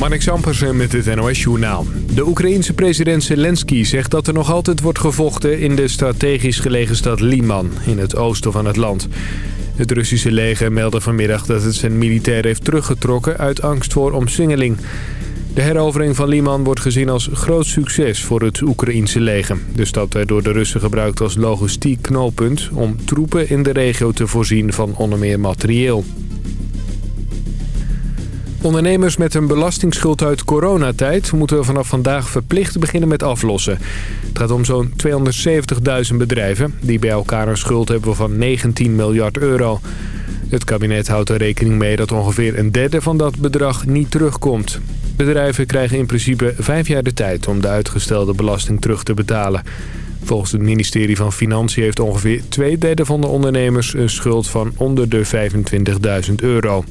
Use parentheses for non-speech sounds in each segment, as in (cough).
Marnik Sampersen met het NOS-journaal. De Oekraïense president Zelensky zegt dat er nog altijd wordt gevochten... in de strategisch gelegen stad Liman, in het oosten van het land. Het Russische leger meldde vanmiddag dat het zijn militair heeft teruggetrokken... uit angst voor omsingeling. De herovering van Liman wordt gezien als groot succes voor het Oekraïense leger. De stad werd door de Russen gebruikt als logistiek knooppunt... om troepen in de regio te voorzien van onder meer materieel. Ondernemers met een belastingsschuld uit coronatijd... moeten vanaf vandaag verplicht beginnen met aflossen. Het gaat om zo'n 270.000 bedrijven... die bij elkaar een schuld hebben van 19 miljard euro. Het kabinet houdt er rekening mee dat ongeveer een derde van dat bedrag niet terugkomt. Bedrijven krijgen in principe vijf jaar de tijd om de uitgestelde belasting terug te betalen. Volgens het ministerie van Financiën heeft ongeveer twee derde van de ondernemers... een schuld van onder de 25.000 euro.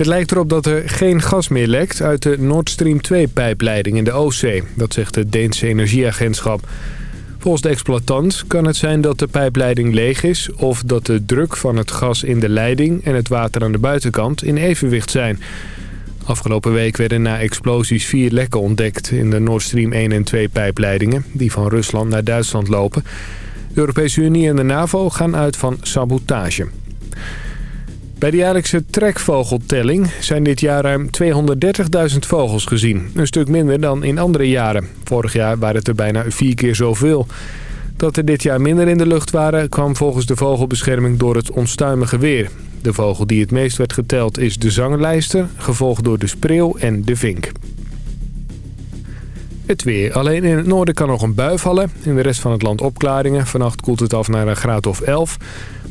Het lijkt erop dat er geen gas meer lekt uit de Nord Stream 2-pijpleiding in de Oostzee. Dat zegt het Deense Energieagentschap. Volgens de exploitant kan het zijn dat de pijpleiding leeg is... of dat de druk van het gas in de leiding en het water aan de buitenkant in evenwicht zijn. Afgelopen week werden na explosies vier lekken ontdekt... in de Nord Stream 1 en 2-pijpleidingen die van Rusland naar Duitsland lopen. De Europese Unie en de NAVO gaan uit van sabotage. Bij de jaarlijkse trekvogeltelling zijn dit jaar ruim 230.000 vogels gezien. Een stuk minder dan in andere jaren. Vorig jaar waren het er bijna vier keer zoveel. Dat er dit jaar minder in de lucht waren kwam volgens de vogelbescherming door het onstuimige weer. De vogel die het meest werd geteld is de zanglijster, gevolgd door de spreeuw en de vink. Het weer. Alleen in het noorden kan nog een bui vallen. In de rest van het land opklaringen. Vannacht koelt het af naar een graad of 11.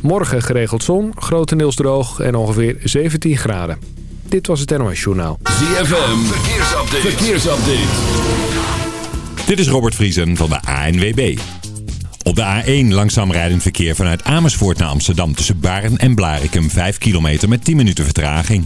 Morgen geregeld zon, grotendeels droog en ongeveer 17 graden. Dit was het NOS Journaal. ZFM, verkeersupdate. verkeersupdate. Dit is Robert Vriesen van de ANWB. Op de A1 langzaam rijdend verkeer vanuit Amersfoort naar Amsterdam... tussen Baren en Blarikum 5 kilometer met 10 minuten vertraging.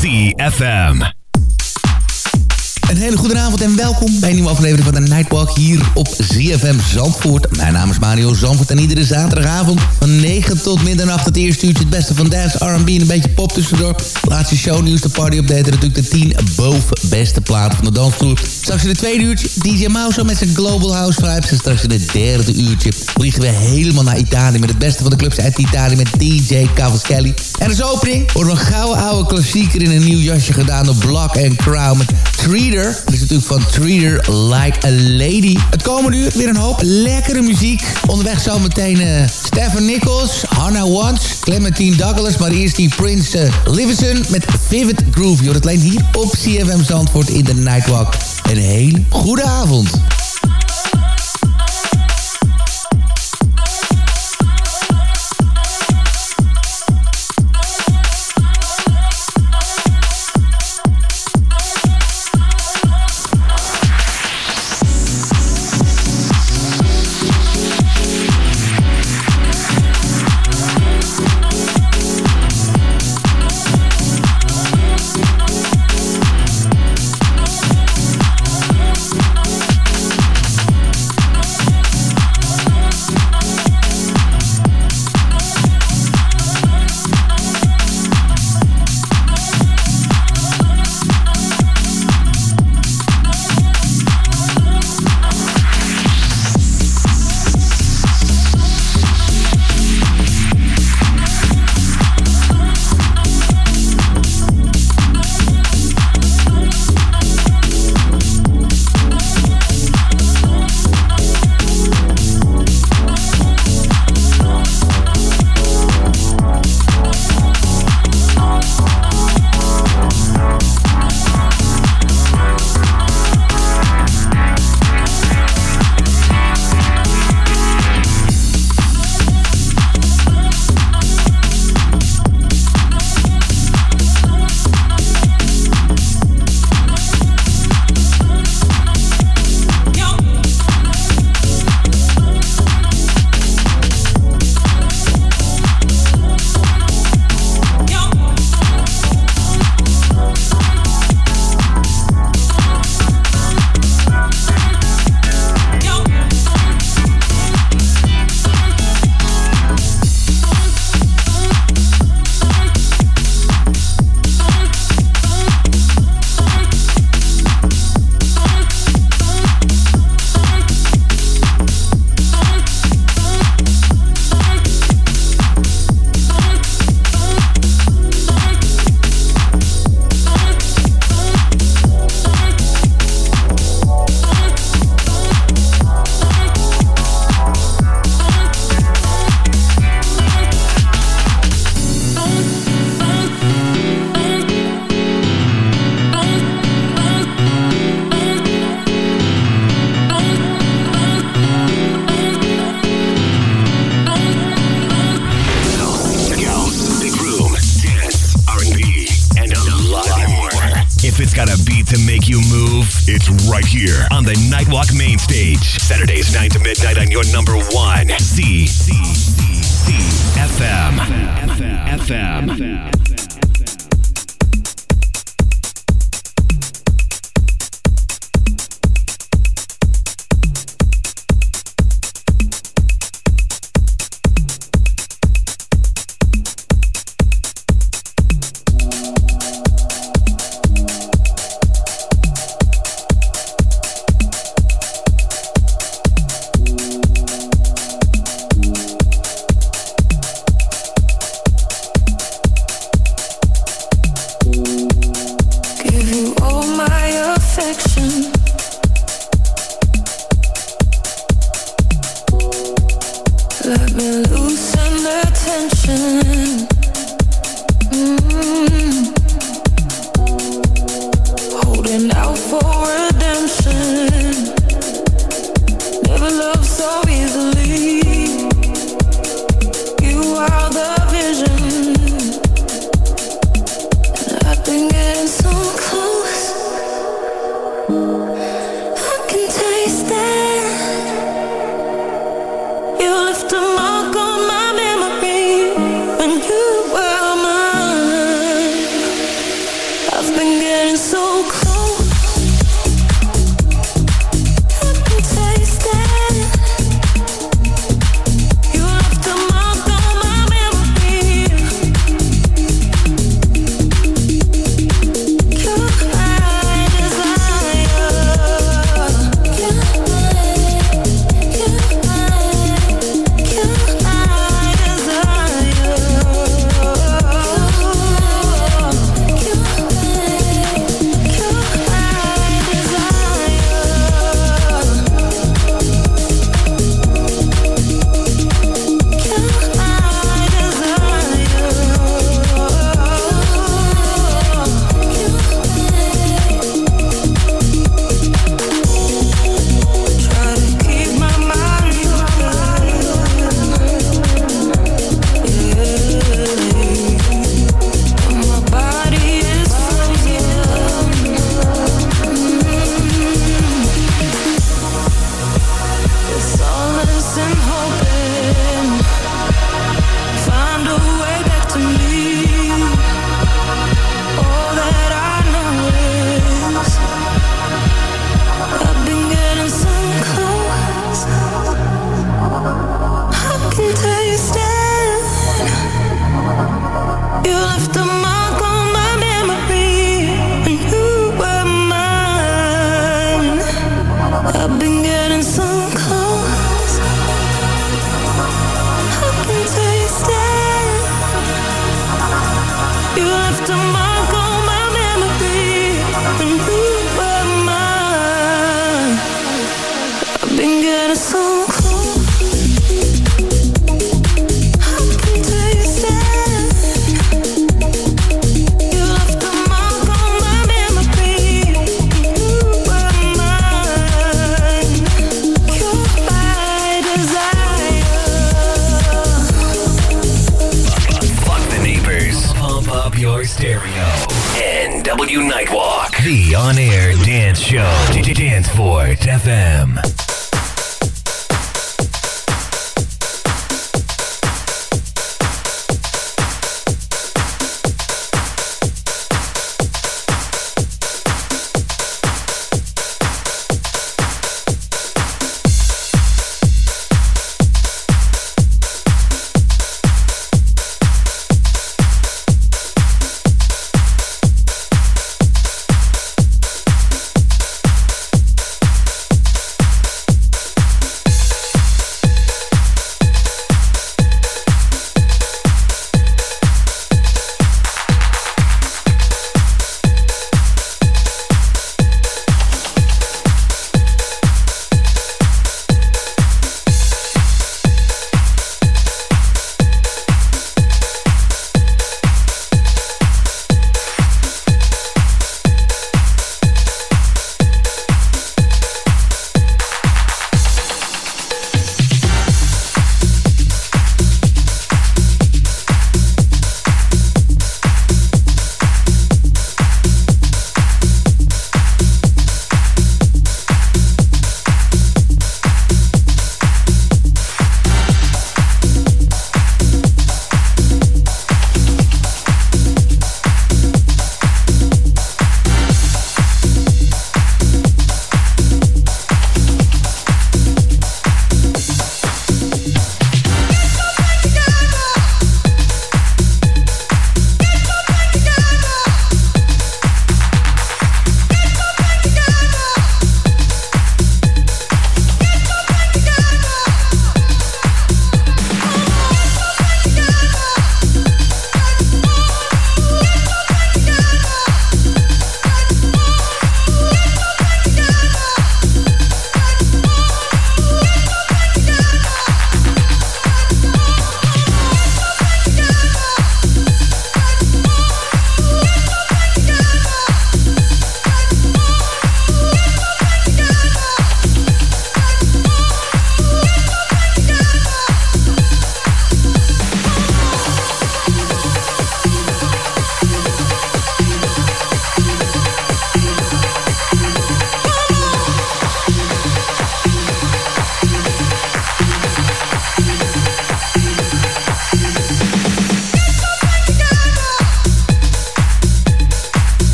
CFM. Zandvoort. Mijn naam is Mario Zandvoort en iedere zaterdagavond van 9 tot middernacht het eerste uurtje het beste van dance, R&B en een beetje pop tussendoor. Laatste shownieuws, de party update en natuurlijk de 10 boven beste platen van de dansvloer. Straks in het tweede uurtje DJ Mouse met zijn Global House Vibes. En straks in het derde uurtje vliegen we helemaal naar Italië met het beste van de clubs uit Italië met DJ Cavaschelli. En als opening wordt een gouden oude klassieker in een nieuw jasje gedaan door Block and Crown met Treater. Dat is natuurlijk van Treater Like a Lady. Het komende uur weer een hoop lekkere muziek. Onderweg zometeen uh, Stephen Nichols, Hannah Wants, Clementine Douglas, maar eerst die Prince uh, met Vivid Groove. Alleen hier op CFM Zandvoort in de Nightwalk. Een hele goede avond. right here.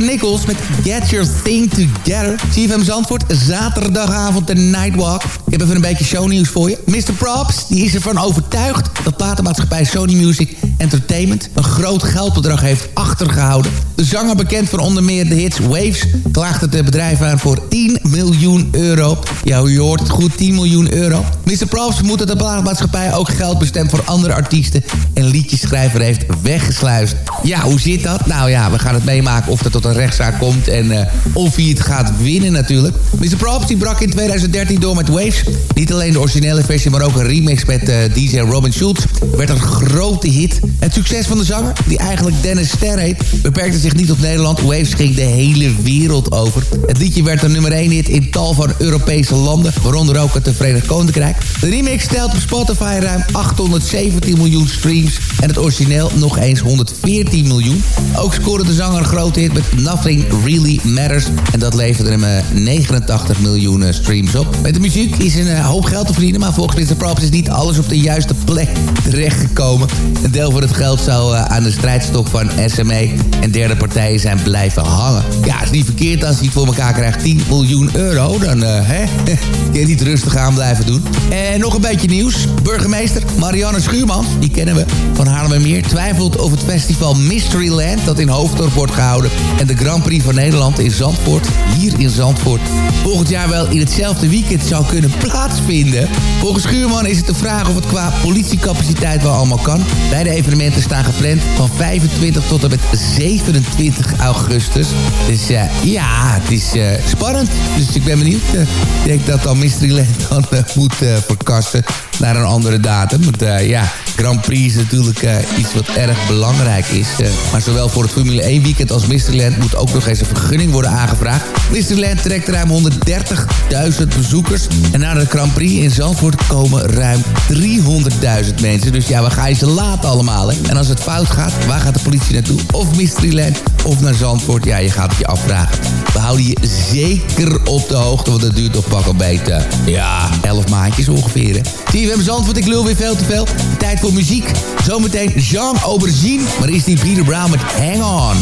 Nichols met Get Your Thing Together. CFM Zandvoort, zaterdagavond de Nightwalk. Ik heb even een beetje shownieuws voor je. Mr. Props, die is ervan overtuigd dat platenmaatschappij Sony Music Entertainment... een groot geldbedrag heeft achtergehouden. De zanger, bekend van onder meer de hits Waves... klaagt het bedrijf aan voor 10 miljoen euro. Ja, je hoort goed, 10 miljoen euro. Mr. Props vermoedt dat de platenmaatschappij ook geld bestemt voor andere artiesten... en liedjeschrijver heeft weggesluist. Ja, hoe zit dat? Nou ja, we gaan het meemaken of er tot een rechtszaak komt... en uh, of hij het gaat winnen natuurlijk. Mr. Props die brak in 2013 door met Waves. Niet alleen de originele versie, maar ook een remix met eh, DJ Robin Schulz. Werd een grote hit. Het succes van de zanger, die eigenlijk Dennis Ster heet... beperkte zich niet tot Nederland. Waves ging de hele wereld over. Het liedje werd een nummer 1 hit in tal van Europese landen... waaronder ook het Verenigd Koninkrijk. De remix stelt op Spotify ruim 817 miljoen streams... en het origineel nog eens 114 miljoen. Ook scoorde de zanger een grote hit met Nothing Really Matters... en dat leverde hem 89 eh, miljoen streams op. Met de muziek is een hoop geld te verdienen... maar volgens Mr. Props is niet alles op de juiste plek terechtgekomen. Een deel van het geld zou aan de strijdstok van SME en derde partijen zijn blijven hangen. Ja, is niet verkeerd als hij het voor elkaar krijgt 10 miljoen euro. Dan uh, hè, (laughs) kun je niet rustig aan blijven doen. En nog een beetje nieuws. Burgemeester Marianne Schuurman, die kennen we van Haarlemmermeer... twijfelt of het festival Mysteryland dat in Hoofddorp wordt gehouden... en de Grand Prix van Nederland in Zandvoort, hier in Zandvoort... volgend jaar wel in hetzelfde weekend zou kunnen (laughs) plaatsvinden. Volgens Schuurman is het de vraag of het qua politiecapaciteit wel allemaal kan. Beide evenementen staan gepland van 25 tot en met 27 augustus. Dus uh, ja, het is uh, spannend. Dus ik ben benieuwd. Uh, ik denk dat dan Mysteryland (laughs) dan moet verkassen naar een andere datum. Want ja, Grand Prix is natuurlijk iets wat erg belangrijk is. maar zowel voor het Formule 1 weekend als Mysteryland moet ook nog eens een vergunning worden aangevraagd. Mysteryland trekt ruim 130.000 bezoekers. En na de Grand Prix in Zandvoort komen ruim 300.000 mensen. Dus ja, we gaan ze laten allemaal. Hè? En als het fout gaat, waar gaat de politie naartoe? Of Mysteryland of naar Zandvoort? Ja, je gaat het je afvragen. We houden je zeker op de hoogte, want dat duurt toch pak een beetje. Ja, 11 maandjes ongeveer. Hè? Hebben Zandvoort, ik lul weer veel te veel. Tijd voor muziek. Zometeen Jean Aubergine. Maar is die Peter Brown met Hang On.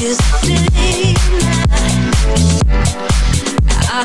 Is I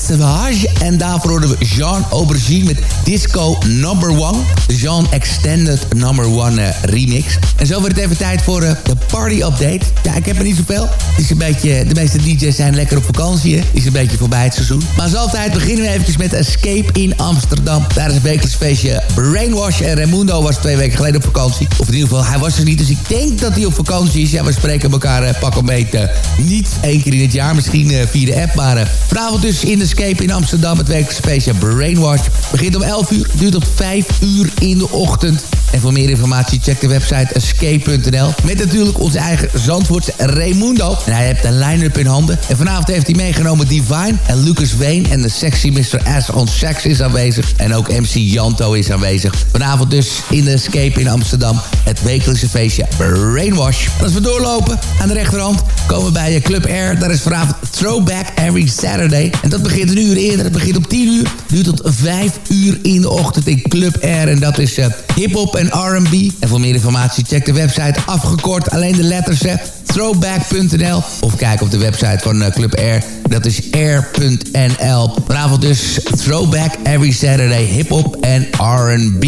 Savage. En daarvoor hoorden we Jean Aubergine met Disco Number One. Jean Extended Number One uh, remix. En zo wordt het even tijd voor uh, de party update. Ja, ik heb er niet zoveel. Het is een beetje, de meeste DJ's zijn lekker op vakantie. Het is een beetje voorbij het seizoen. Maar zoals altijd beginnen we eventjes met Escape in Amsterdam. Daar is een wekelijks feestje Brainwash. En Raimundo was twee weken geleden op vakantie. Of in ieder geval, hij was er niet. Dus ik denk dat hij op vakantie is. Ja, we spreken elkaar uh, pak een beetje niet één keer in het jaar. Misschien via de app. Maar vanavond dus in Escape in Amsterdam. Het feestje Brainwash. Begint om 11 uur, duurt tot 5 uur in de ochtend. En voor meer informatie check de website escape.nl. Met natuurlijk onze eigen Zandvoortse Raimundo. En hij heeft de line-up in handen. En vanavond heeft hij meegenomen Divine en Lucas Wayne. En de sexy Mr. S on Sex is aanwezig. En ook MC Janto is aanwezig. Vanavond dus in de Escape in Amsterdam. Het wekelijkse feestje Brainwash. Als we doorlopen aan de rechterhand komen we bij Club Air. Daar is vanavond Throwback Every Saturday. En dat begint een uur eerder. Het begint om 10 uur. Duurt tot 5 uur in de ochtend in Club Air. En dat is uh, hip-hop en R&B. En voor meer informatie check de website afgekort. Alleen de letters throwback.nl of kijk op de website van uh, Club Air. Dat is air.nl. Vanavond dus Throwback Every Saturday hip-hop en R&B.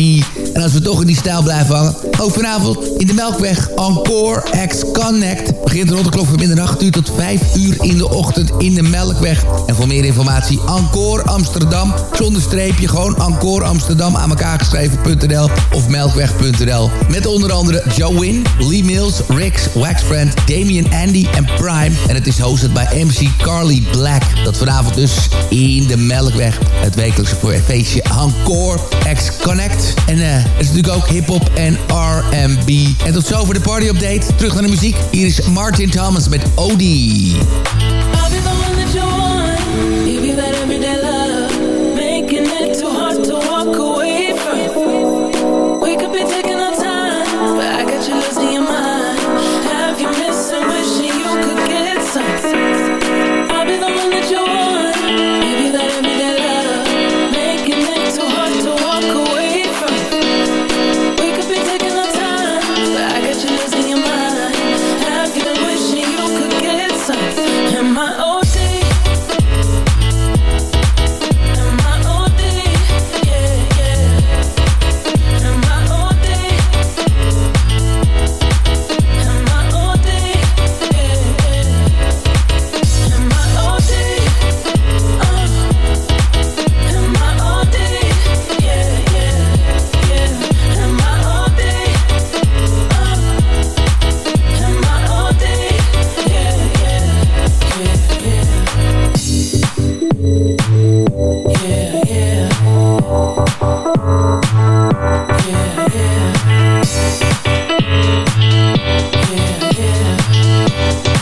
En als we toch in die stijl blijven hangen... ook vanavond in de Melkweg Encore X Connect. Begint rond de klok van middernacht uur tot 5 uur in de ochtend in de Melkweg. En voor meer informatie Encore Amsterdam. Zonder streepje, gewoon Encore Amsterdam aan elkaar geschreven.nl of melkweg.nl. Met onder andere Joe Win, Lee Mills, Rix, Waxfriend, Damien Andy en Prime. En het is hosted bij MC Carly Black. Dat vanavond dus in de Melkweg. Het wekelijkse feestje Encore X Connect. En het is natuurlijk ook hip-hop en RB. En tot zover de party update. Terug naar de muziek. Hier is Martin Thomas met Odie. you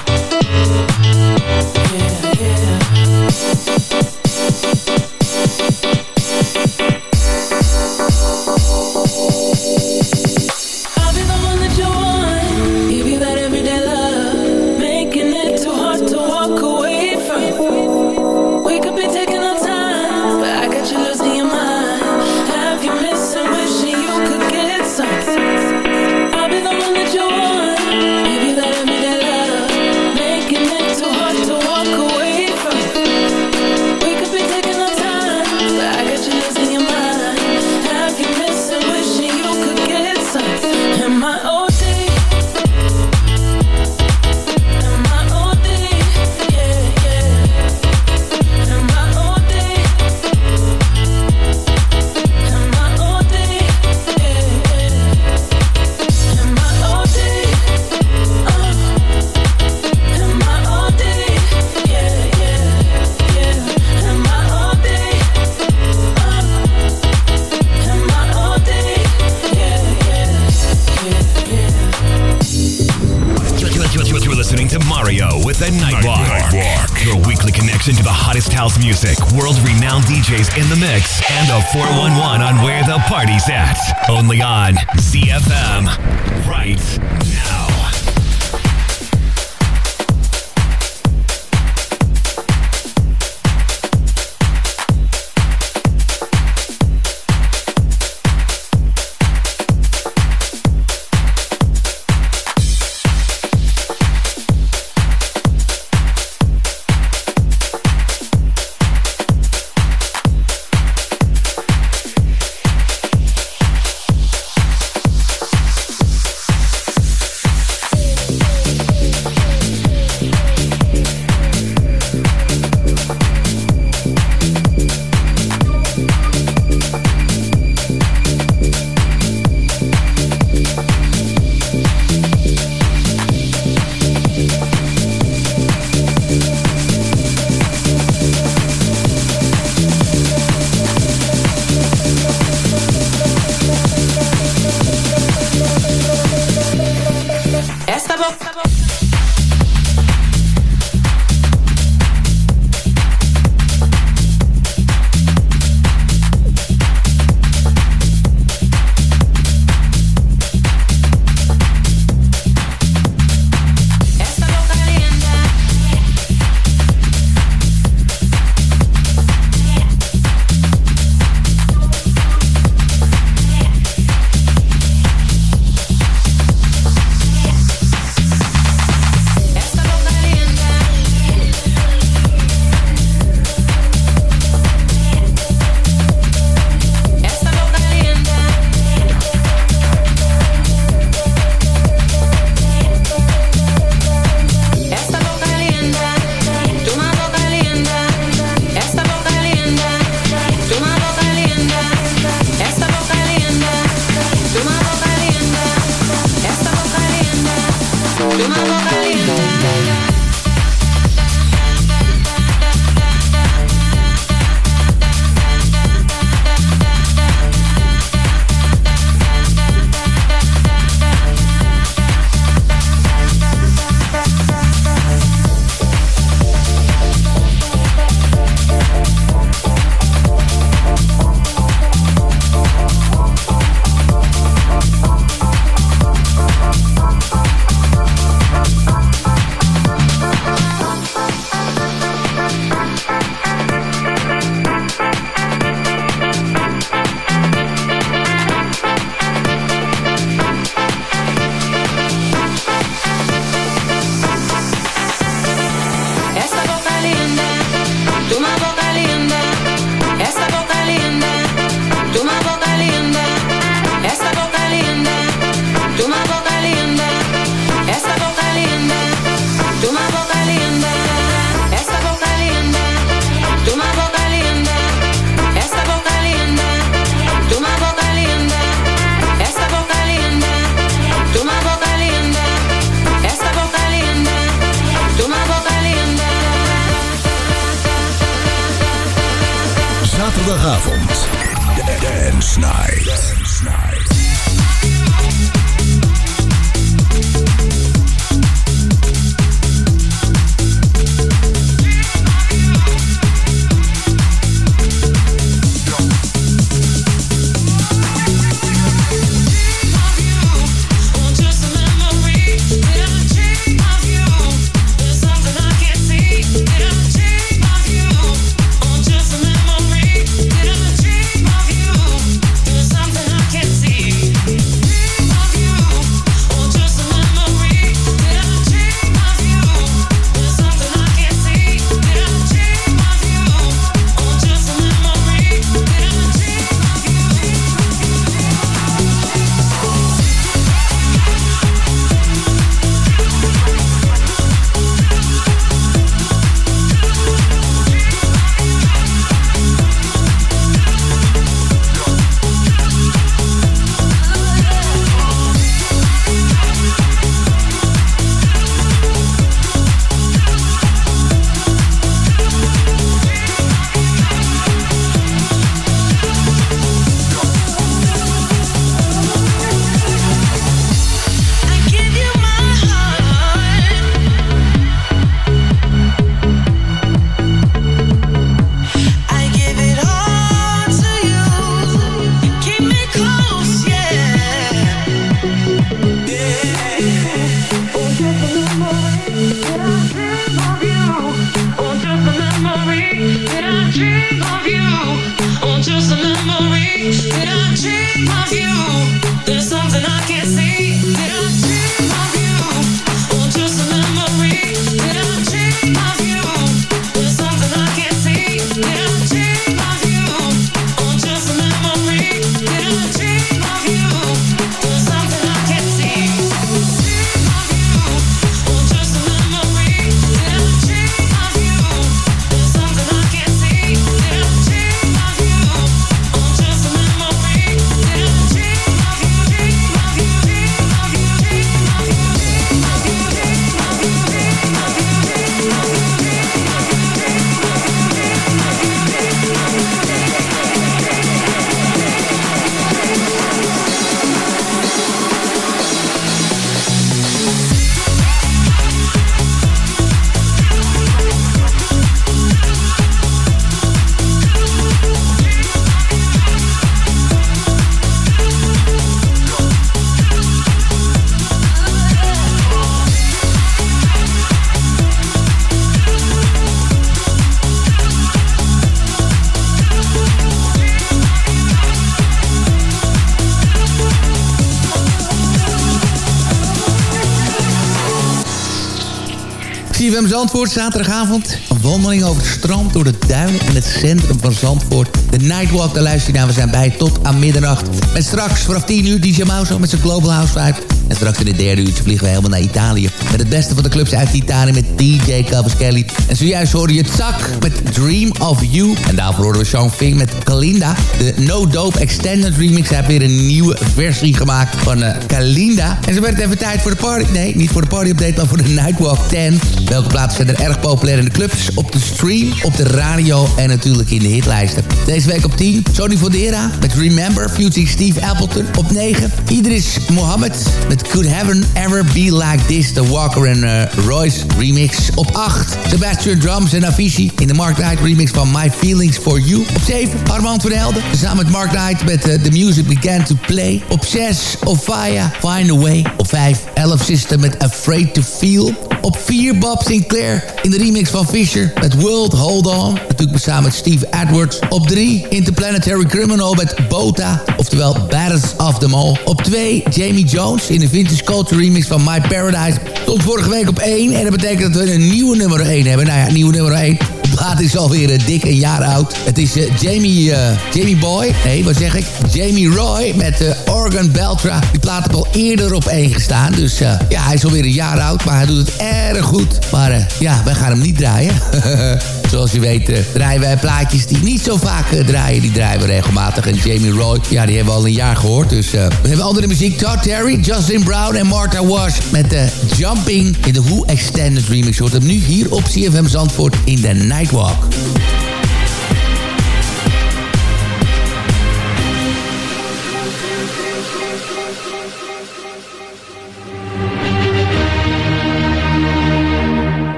Zandvoort, zaterdagavond. Een wandeling over het strand, door de duinen en het centrum van Zandvoort. De Nightwalk, daar luister je naar. We zijn bij tot aan middernacht. Met straks vanaf 10 uur DJ Mauso met zijn Global House 5. En straks in de derde uurtje vliegen we helemaal naar Italië. Met het beste van de clubs uit Italië met DJ Kelly. En zojuist hoorde je zak met Dream of You. En daarvoor hoorden we Sean Fink met Kalinda. De No Dope Extended Remix heeft weer een nieuwe versie gemaakt van uh, Kalinda. En zo werd het even tijd voor de party. Nee, niet voor de party update, maar voor de Nightwalk 10. Welke plaatsen zijn er erg populair in de clubs, op de stream, op de radio en natuurlijk in de hitlijsten. Deze week op 10, Sony Fodera met Remember, featuring Steve Appleton. Op 9, Idris Mohammed met Could Heaven Ever Be Like This, de Walker en uh, Royce remix. Op 8, Sebastian Drums en Avicii in de Mark Knight remix van My Feelings For You. Op 7, Armand van Helden, samen met Mark Knight met uh, The Music Began To Play. Op 6, Ofaya, Find A Way. Op 5, 11 System met Afraid To Feel. Op 4, Bob Sinclair in de remix van Fisher met World Hold On. Natuurlijk samen met Steve Edwards. Op 3, Interplanetary Criminal met Bota, oftewel Baddest of Them All. Op 2, Jamie Jones in de Vintage Culture remix van My Paradise. Tot vorige week op 1 en dat betekent dat we een nieuwe nummer 1 hebben. Nou ja, nieuwe nummer 1 plaat is alweer uh, dik een jaar oud. Het is uh, Jamie, uh, Jamie Boy. Nee, wat zeg ik? Jamie Roy met Organ Beltra. Die plaat heeft al eerder op één gestaan. Dus ja, hij is alweer een jaar oud. Maar hij doet het erg goed. Maar ja, wij gaan hem niet draaien. (laughs) Zoals je weet draaien wij plaatjes die niet zo vaak draaien. Die draaien we regelmatig. En Jamie Roy, ja, die hebben we al een jaar gehoord. Dus we hebben andere muziek. Todd Terry, Justin Brown en Martha Wash met de Jumping in de Who Extended Remix. Je hoort nu hier op CFM Zandvoort in de Nightwalk.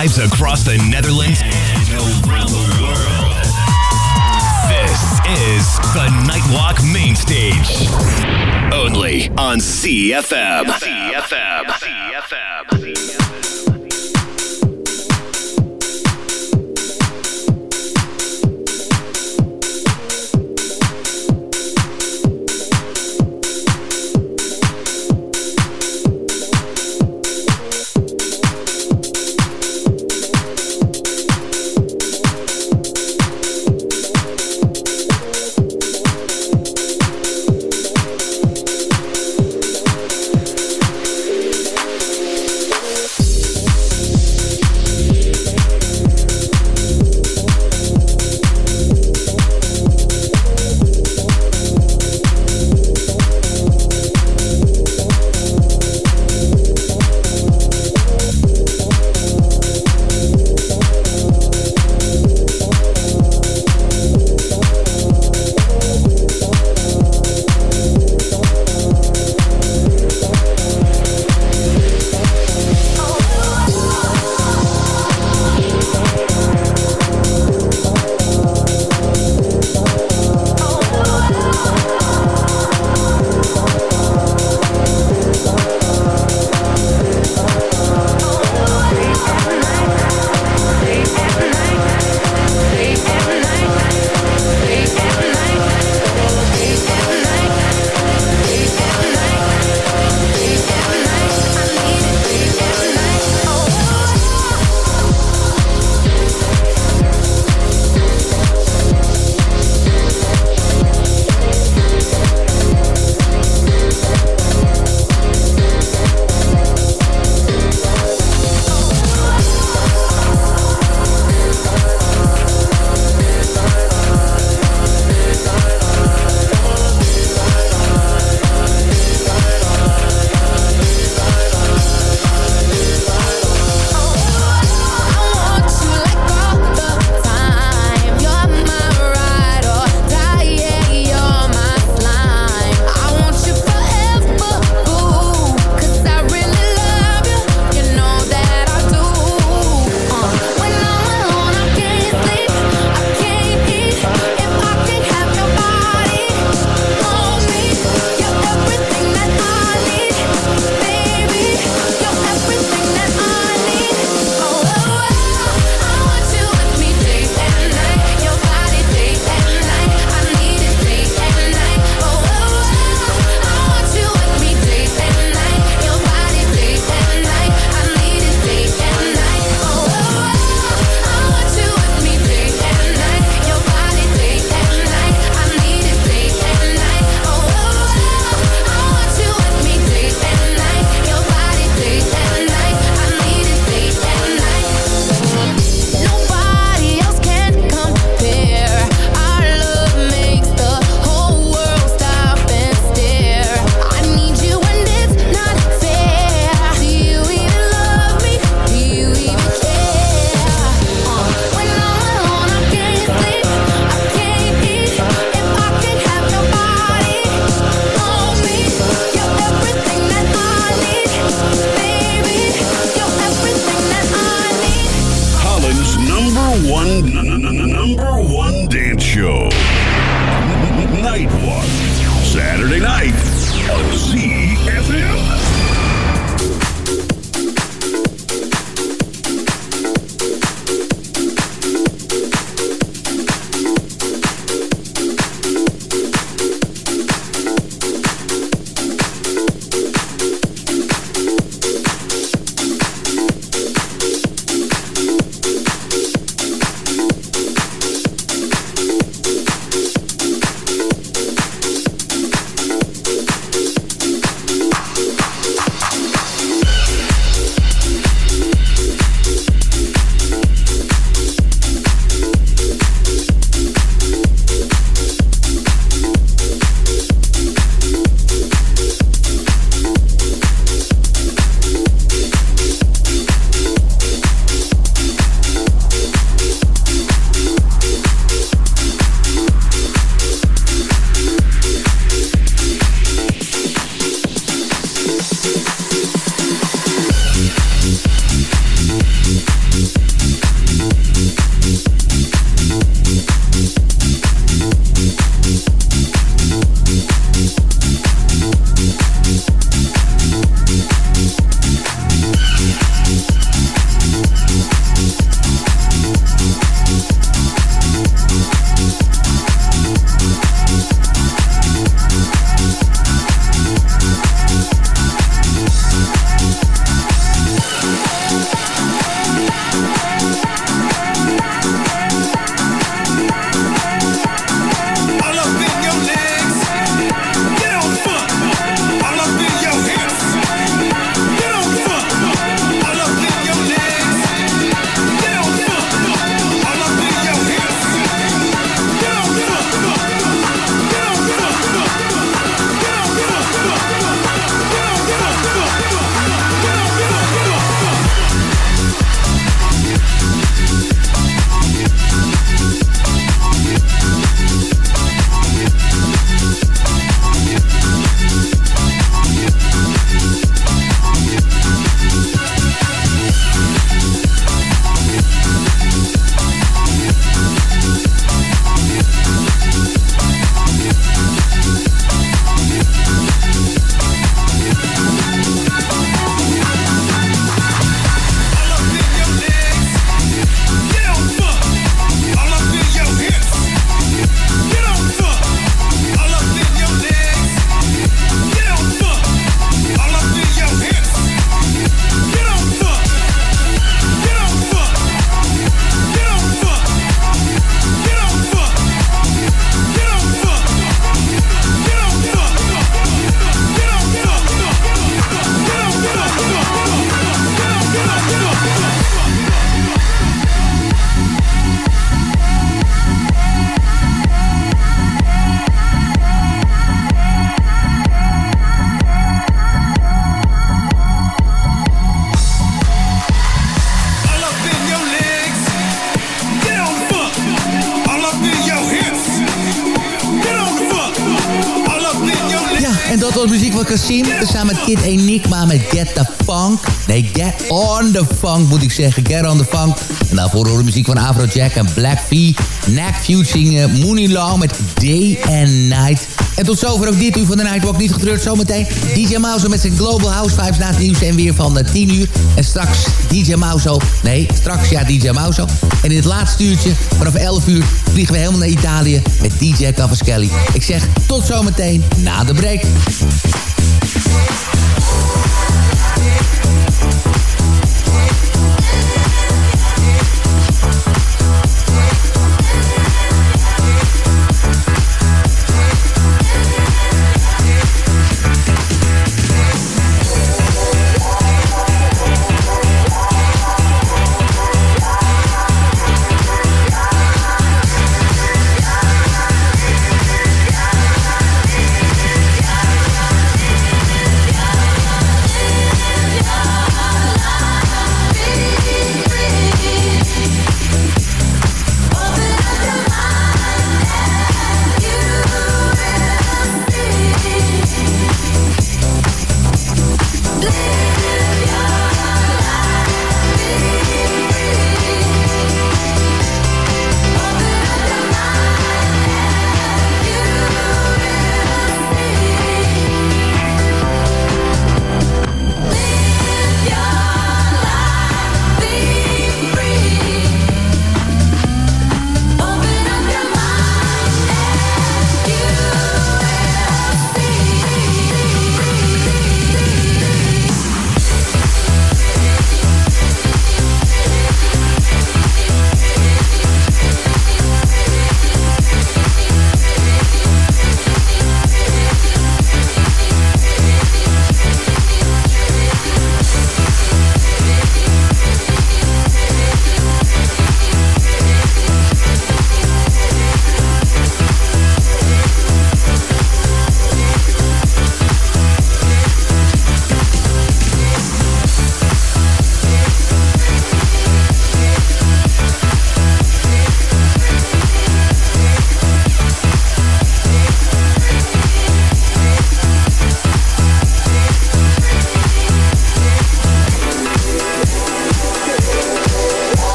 Party vibes Kid Enigma met Get the Funk. Nee, Get on the Funk moet ik zeggen. Get on the Funk. En daarvoor horen muziek van Afrojack en Black V. Knack Fusing Mooney Law met Day and Night. En tot zover ook dit uur van de Nightwalk. Niet getreurd zometeen. DJ Mouse met zijn Global House Vibes na het nieuws en weer van 10 eh, uur. En straks DJ Mouse. Nee, straks ja DJ Mouse. En in het laatste uurtje, vanaf 11 uur, vliegen we helemaal naar Italië met DJ Cavaschelli. Ik zeg tot zometeen na de break.